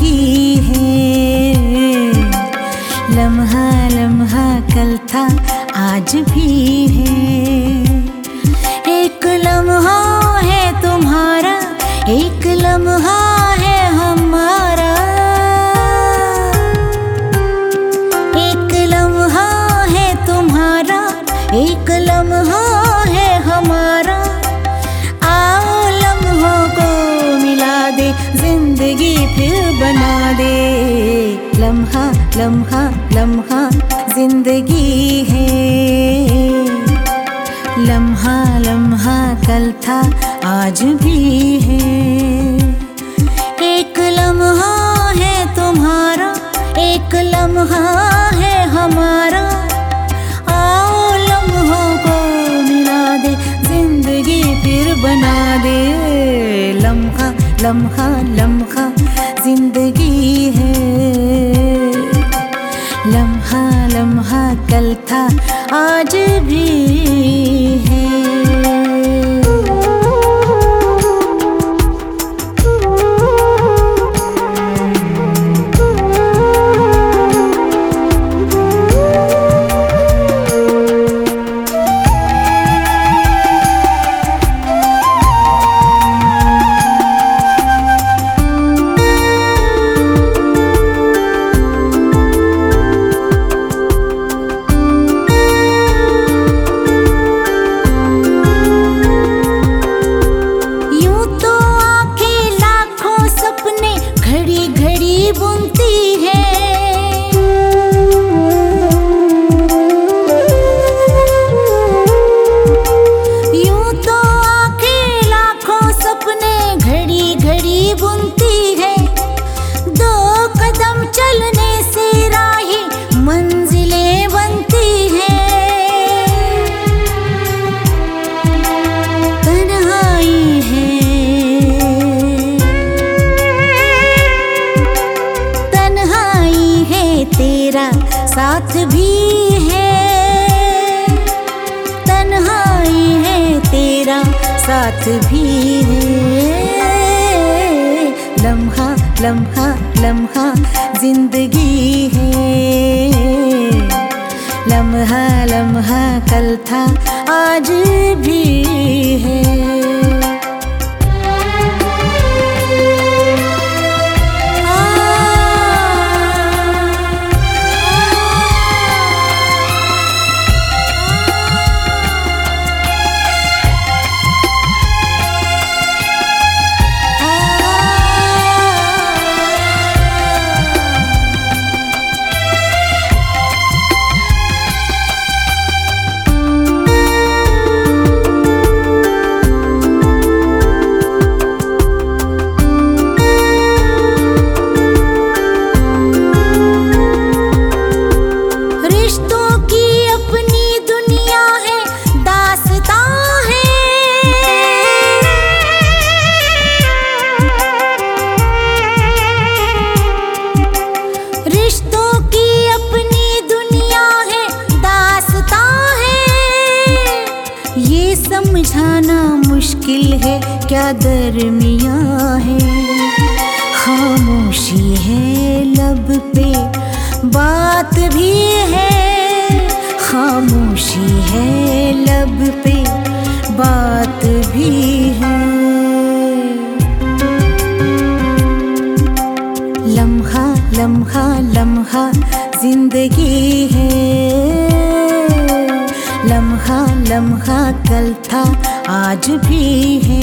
ज़िंदगी है। लम्हा लम्हा कल था, आज भी है। एक लम्हा है तुम्हारा, एक लम्हा लम्हा लम्हा, ज़िंदगी है। लम्हा लम्हा कल था आज भी है। एक लम्हा है तुम्हारा, एक लम्हा है हमारा। आओ लम्हों को मिला दे, ज़िंदगी फिर बना दे। लम्हा लम्हा लम्हा, ज़िंदगी लम्हा कल था आज भी है। घड़ी बुनती है। दो कदम चलने से राही मंजिलें बनती है। तन्हाई है। तन्हाई है, तेरा साथ भी है। तन्हाई है, तेरा साथ भी है। लम्हा लम्हा ज़िंदगी है। लम्हा लम्हा कल था आज भी है। क्या दरमिया है? खामोशी है लब पे, बात भी है। खामोशी है लब पे, बात भी है। लम्हा लम्हा लम्हा, ज़िंदगी है। लम्हा लम्हा कल था, आज भी है।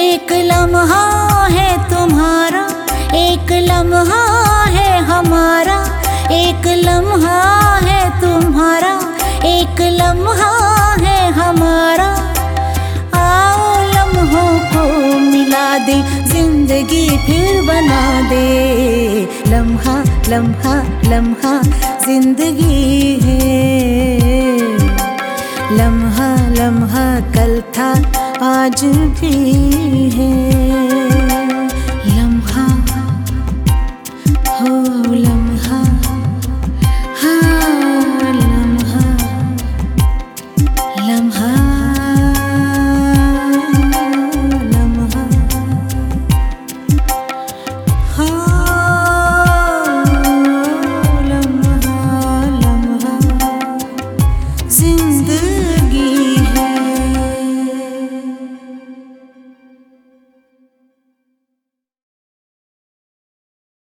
एक लम्हा है तुम्हारा, एक लम्हा है हमारा, एक लम्हा है तुम्हारा, एक लम्हा है हमारा। आओ लम्हों को मिला दे, ज़िंदगी फिर बना दे। लम्हा लम्हा लम्हा ज़िंदगी है। लम्हा लम्हा कल था आज भी है।